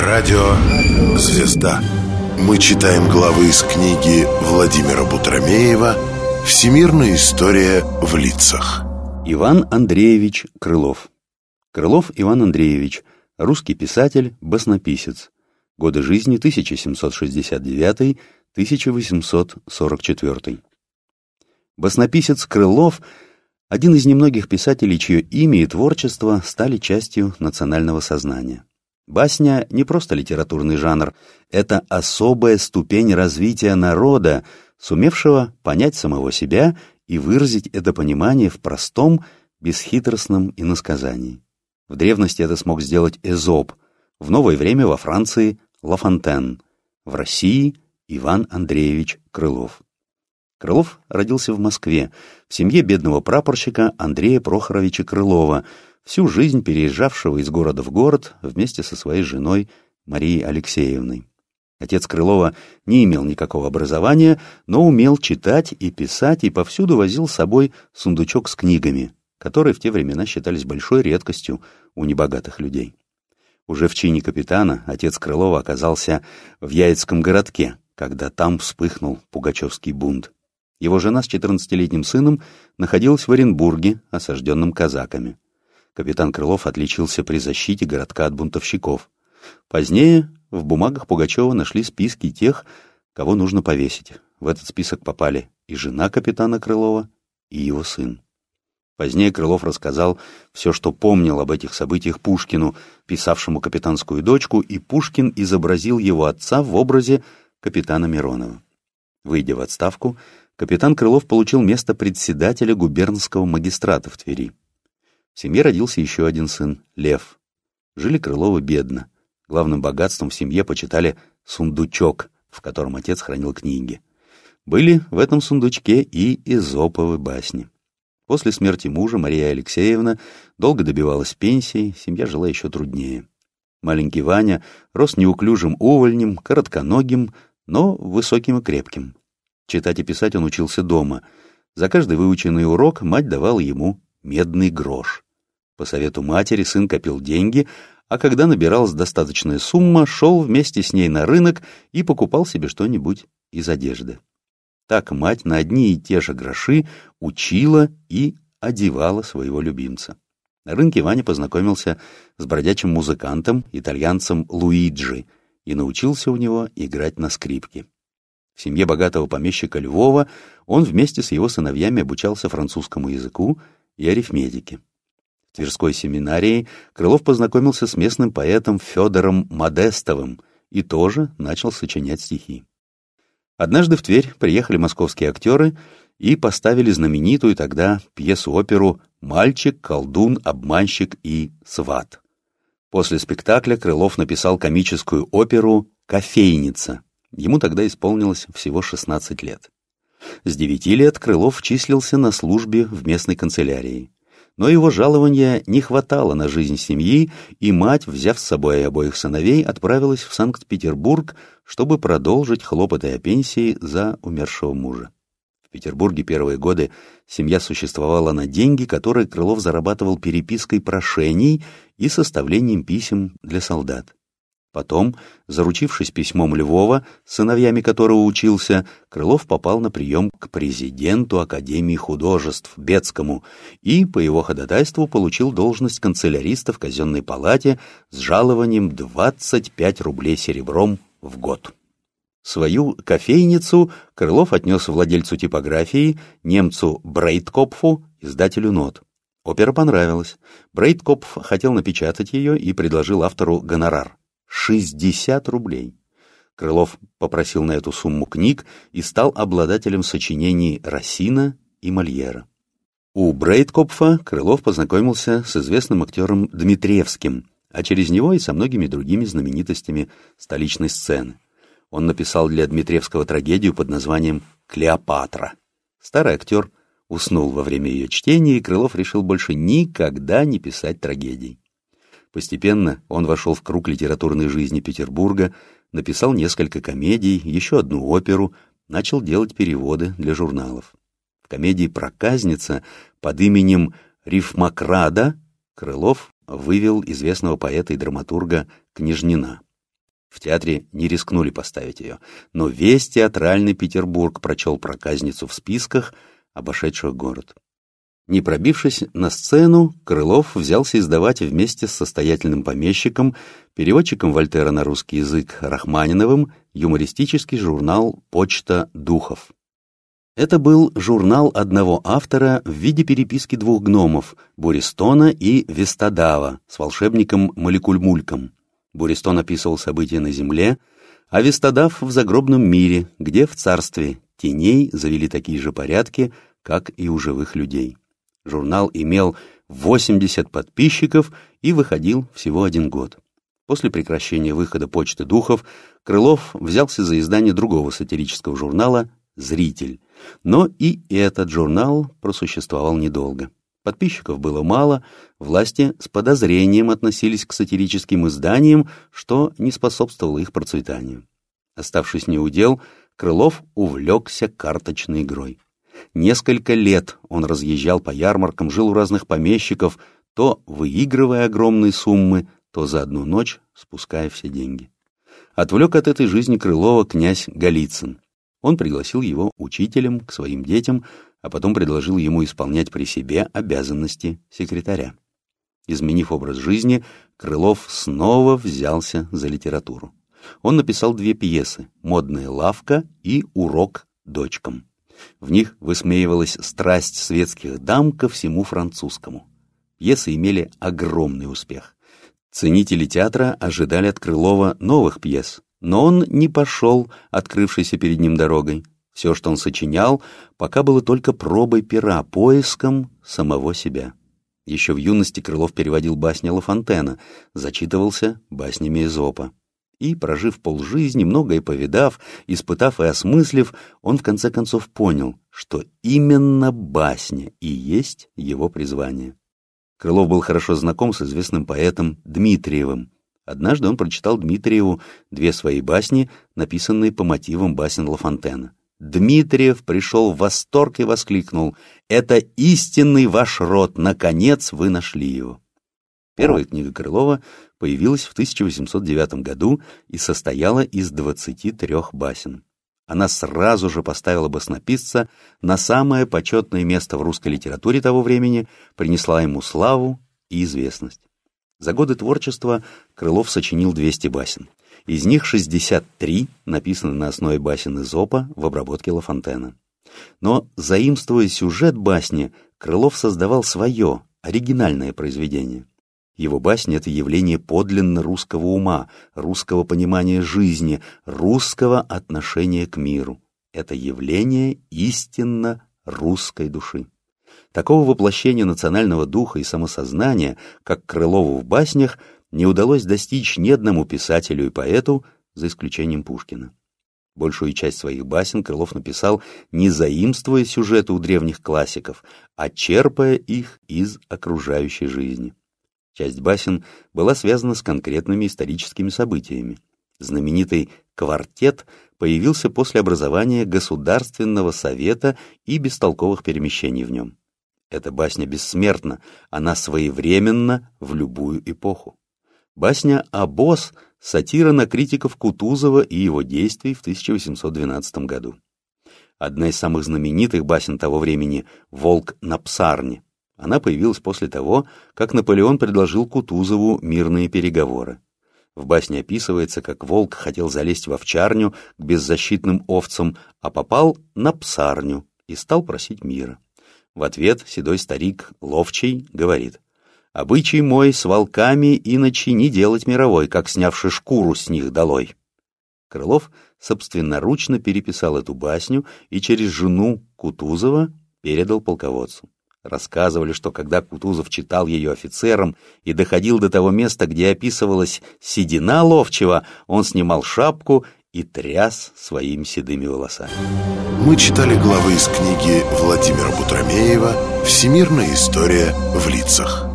Радио «Звезда». Мы читаем главы из книги Владимира Бутромеева «Всемирная история в лицах». Иван Андреевич Крылов Крылов Иван Андреевич, русский писатель, баснописец. Годы жизни 1769-1844. Баснописец Крылов – один из немногих писателей, чье имя и творчество стали частью национального сознания. Басня не просто литературный жанр, это особая ступень развития народа, сумевшего понять самого себя и выразить это понимание в простом, бесхитростном иносказании. В древности это смог сделать Эзоп, в новое время во Франции – Лафонтен, в России – Иван Андреевич Крылов. Крылов родился в Москве, в семье бедного прапорщика Андрея Прохоровича Крылова – всю жизнь переезжавшего из города в город вместе со своей женой Марией Алексеевной. Отец Крылова не имел никакого образования, но умел читать и писать и повсюду возил с собой сундучок с книгами, которые в те времена считались большой редкостью у небогатых людей. Уже в чине капитана отец Крылова оказался в Яицком городке, когда там вспыхнул пугачевский бунт. Его жена с 14-летним сыном находилась в Оренбурге, осажденном казаками капитан Крылов отличился при защите городка от бунтовщиков. Позднее в бумагах Пугачева нашли списки тех, кого нужно повесить. В этот список попали и жена капитана Крылова, и его сын. Позднее Крылов рассказал все, что помнил об этих событиях Пушкину, писавшему капитанскую дочку, и Пушкин изобразил его отца в образе капитана Миронова. Выйдя в отставку, капитан Крылов получил место председателя губернского магистрата в Твери. В семье родился еще один сын, Лев. Жили Крыловы бедно. Главным богатством в семье почитали сундучок, в котором отец хранил книги. Были в этом сундучке и изоповы басни. После смерти мужа Мария Алексеевна долго добивалась пенсии, семья жила еще труднее. Маленький Ваня рос неуклюжим увольнем, коротконогим, но высоким и крепким. Читать и писать он учился дома. За каждый выученный урок мать давала ему медный грош. По совету матери сын копил деньги, а когда набиралась достаточная сумма, шел вместе с ней на рынок и покупал себе что-нибудь из одежды. Так мать на одни и те же гроши учила и одевала своего любимца. На рынке Ваня познакомился с бродячим музыкантом, итальянцем Луиджи, и научился у него играть на скрипке. В семье богатого помещика Львова он вместе с его сыновьями обучался французскому языку и арифметике. В Тверской семинарии Крылов познакомился с местным поэтом Федором Модестовым и тоже начал сочинять стихи. Однажды в Тверь приехали московские актеры и поставили знаменитую тогда пьесу-оперу «Мальчик, колдун, обманщик и сват». После спектакля Крылов написал комическую оперу «Кофейница». Ему тогда исполнилось всего 16 лет. С девяти лет Крылов числился на службе в местной канцелярии. Но его жалования не хватало на жизнь семьи, и мать, взяв с собой обоих сыновей, отправилась в Санкт-Петербург, чтобы продолжить хлопоты о пенсии за умершего мужа. В Петербурге первые годы семья существовала на деньги, которые Крылов зарабатывал перепиской прошений и составлением писем для солдат. Потом, заручившись письмом Львова, сыновьями которого учился, Крылов попал на прием к президенту Академии художеств Бецкому и, по его ходатайству, получил должность канцеляриста в казенной палате с жалованием 25 рублей серебром в год. Свою кофейницу Крылов отнес владельцу типографии, немцу Брейткопфу, издателю нот. Опера понравилась. Брейткопф хотел напечатать ее и предложил автору гонорар. 60 рублей. Крылов попросил на эту сумму книг и стал обладателем сочинений Рассина и Мольера. У Брейткопфа Крылов познакомился с известным актером Дмитриевским, а через него и со многими другими знаменитостями столичной сцены. Он написал для Дмитриевского трагедию под названием «Клеопатра». Старый актер уснул во время ее чтения, и Крылов решил больше никогда не писать трагедий. Постепенно он вошел в круг литературной жизни Петербурга, написал несколько комедий, еще одну оперу, начал делать переводы для журналов. В комедии «Проказница» под именем Рифмакрада Крылов вывел известного поэта и драматурга Княжнина. В театре не рискнули поставить ее, но весь театральный Петербург прочел проказницу в списках, обошедших город. Не пробившись на сцену, Крылов взялся издавать вместе с состоятельным помещиком, переводчиком Вольтера на русский язык Рахманиновым, юмористический журнал «Почта духов». Это был журнал одного автора в виде переписки двух гномов — Буристона и Вестадава с волшебником Молекульмульком. Буристон описывал события на Земле, а Вестадав в загробном мире, где в царстве теней завели такие же порядки, как и у живых людей. Журнал имел 80 подписчиков и выходил всего один год. После прекращения выхода «Почты духов» Крылов взялся за издание другого сатирического журнала «Зритель». Но и этот журнал просуществовал недолго. Подписчиков было мало, власти с подозрением относились к сатирическим изданиям, что не способствовало их процветанию. Оставшись неудел, Крылов увлекся карточной игрой. Несколько лет он разъезжал по ярмаркам, жил у разных помещиков, то выигрывая огромные суммы, то за одну ночь спуская все деньги. Отвлек от этой жизни Крылова князь Голицын. Он пригласил его учителем к своим детям, а потом предложил ему исполнять при себе обязанности секретаря. Изменив образ жизни, Крылов снова взялся за литературу. Он написал две пьесы «Модная лавка» и «Урок дочкам». В них высмеивалась страсть светских дам ко всему французскому. Пьесы имели огромный успех. Ценители театра ожидали от Крылова новых пьес, но он не пошел открывшейся перед ним дорогой. Все, что он сочинял, пока было только пробой пера, поиском самого себя. Еще в юности Крылов переводил басни Лафонтена, зачитывался баснями Эзопа и, прожив полжизни, многое повидав, испытав и осмыслив, он в конце концов понял, что именно басня и есть его призвание. Крылов был хорошо знаком с известным поэтом Дмитриевым. Однажды он прочитал Дмитриеву две свои басни, написанные по мотивам басен Лафонтена. Дмитриев пришел в восторг и воскликнул «Это истинный ваш род, наконец вы нашли его». Первая книга Крылова появилась в 1809 году и состояла из 23 басен. Она сразу же поставила баснописца на самое почетное место в русской литературе того времени, принесла ему славу и известность. За годы творчества Крылов сочинил 200 басен. Из них 63 написаны на основе басен Изопа в обработке Лафонтена. Но, заимствуя сюжет басни, Крылов создавал свое, оригинальное произведение. Его басня — это явление подлинно русского ума, русского понимания жизни, русского отношения к миру. Это явление истинно русской души. Такого воплощения национального духа и самосознания, как Крылову в баснях, не удалось достичь ни одному писателю и поэту, за исключением Пушкина. Большую часть своих басен Крылов написал не заимствуя сюжеты у древних классиков, а черпая их из окружающей жизни. Часть басен была связана с конкретными историческими событиями. Знаменитый «Квартет» появился после образования Государственного совета и бестолковых перемещений в нем. Эта басня бессмертна, она своевременна в любую эпоху. Басня «Обоз» — сатира на критиков Кутузова и его действий в 1812 году. Одна из самых знаменитых басен того времени «Волк на псарне» Она появилась после того, как Наполеон предложил Кутузову мирные переговоры. В басне описывается, как волк хотел залезть в овчарню к беззащитным овцам, а попал на псарню и стал просить мира. В ответ седой старик, ловчий, говорит, «Обычай мой с волками иначе не делать мировой, как снявши шкуру с них долой». Крылов собственноручно переписал эту басню и через жену Кутузова передал полководцу. Рассказывали, что когда Кутузов читал ее офицерам и доходил до того места, где описывалась седина ловчего, он снимал шапку и тряс своими седыми волосами. Мы читали главы из книги Владимира Бутромеева «Всемирная история в лицах».